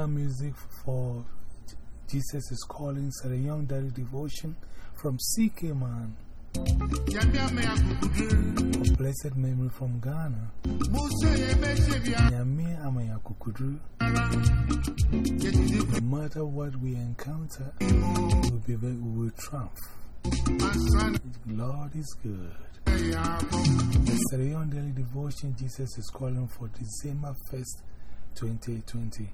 Background music for Jesus is Calling Sarah Young Daily Devotion from CK Man. Of blessed memory from Ghana. No matter what we encounter, we will, be, we will triumph. Lord is good. The Sarah Young Daily Devotion Jesus is calling for December 1st, 2020.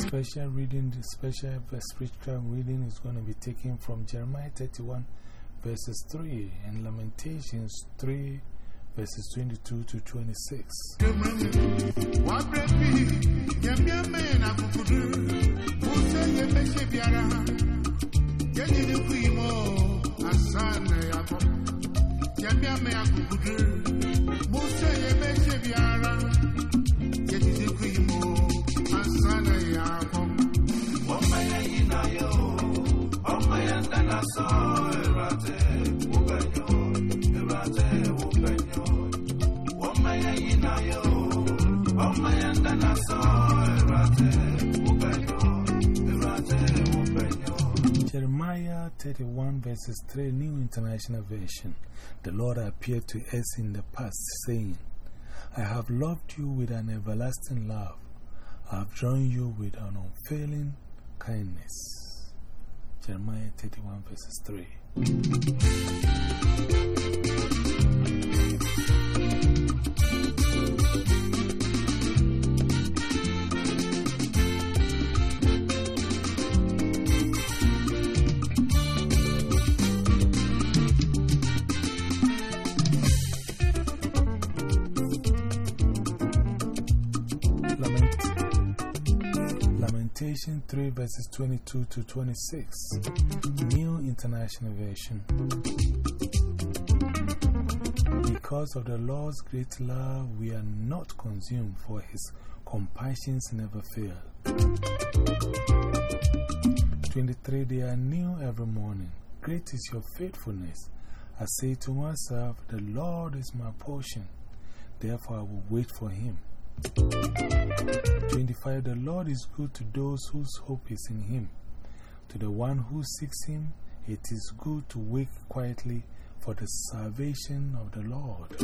Special reading, the special spiritual reading is going to be taken from Jeremiah 31 verses 3 and Lamentations 3 verses 22 to 26. Jeremiah 31 verses 3 New International Version. The Lord appeared to us in the past, saying, I have loved you with an everlasting love. I have drawn you with an unfailing kindness. Jeremiah 31 verses 3. 3 verses 22 to 26. New International Version. Because of the Lord's great love, we are not consumed, for his compassions never fail. 23 They are new every morning. Great is your faithfulness. I say to myself, The Lord is my portion. Therefore, I will wait for him. 25 The Lord is good to those whose hope is in Him. To the one who seeks Him, it is good to wait quietly for the salvation of the Lord.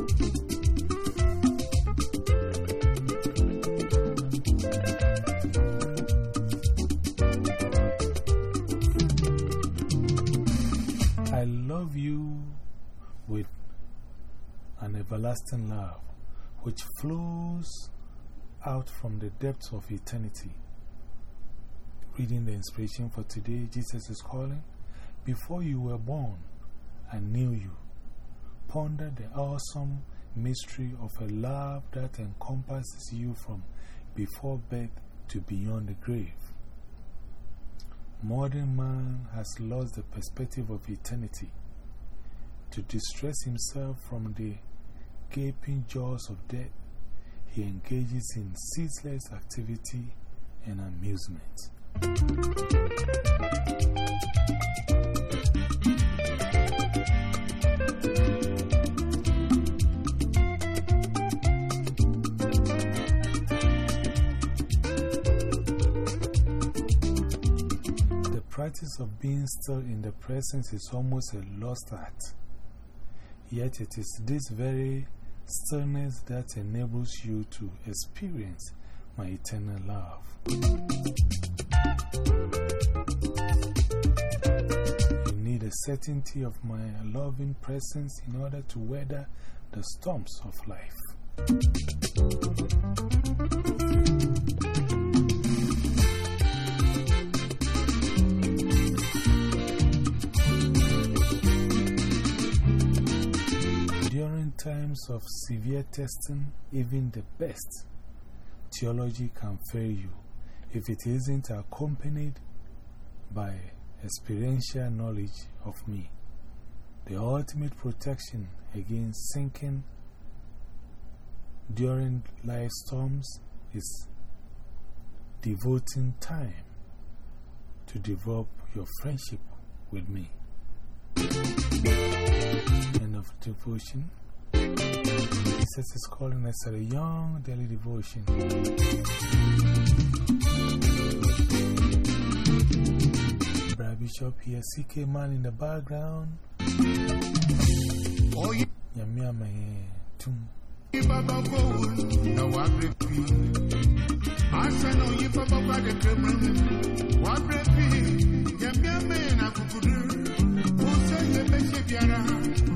I love you with an everlasting love which flows out from the depths of eternity. Reading the inspiration for today, Jesus is calling. Before you were born, I knew you. Ponder the awesome mystery of a love that encompasses you from before birth to beyond the grave. Modern man has lost the perspective of eternity. To distress himself from the gaping jaws of death, he engages in ceaseless activity and amusement. The practice of being still in the presence is almost a lost art. Yet it is this very stillness that enables you to experience my eternal love. You need a certainty of my loving presence in order to weather the storms of life. Of severe testing, even the best theology can fail you if it isn't accompanied by experiential knowledge of me. The ultimate protection against sinking during life storms is devoting time to develop your friendship with me. End of devotion. Jesus is calling us a young daily devotion. Brad Bishop here, CK Man in the background. Oh, yeah. Yamia May, Tum. Baba Gold, now what repeat? I said, No, you Baba Bada Kremlin. What repeat? Yamia and I could do. Who Yara?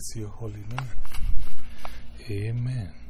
Bless your holy name. Amen.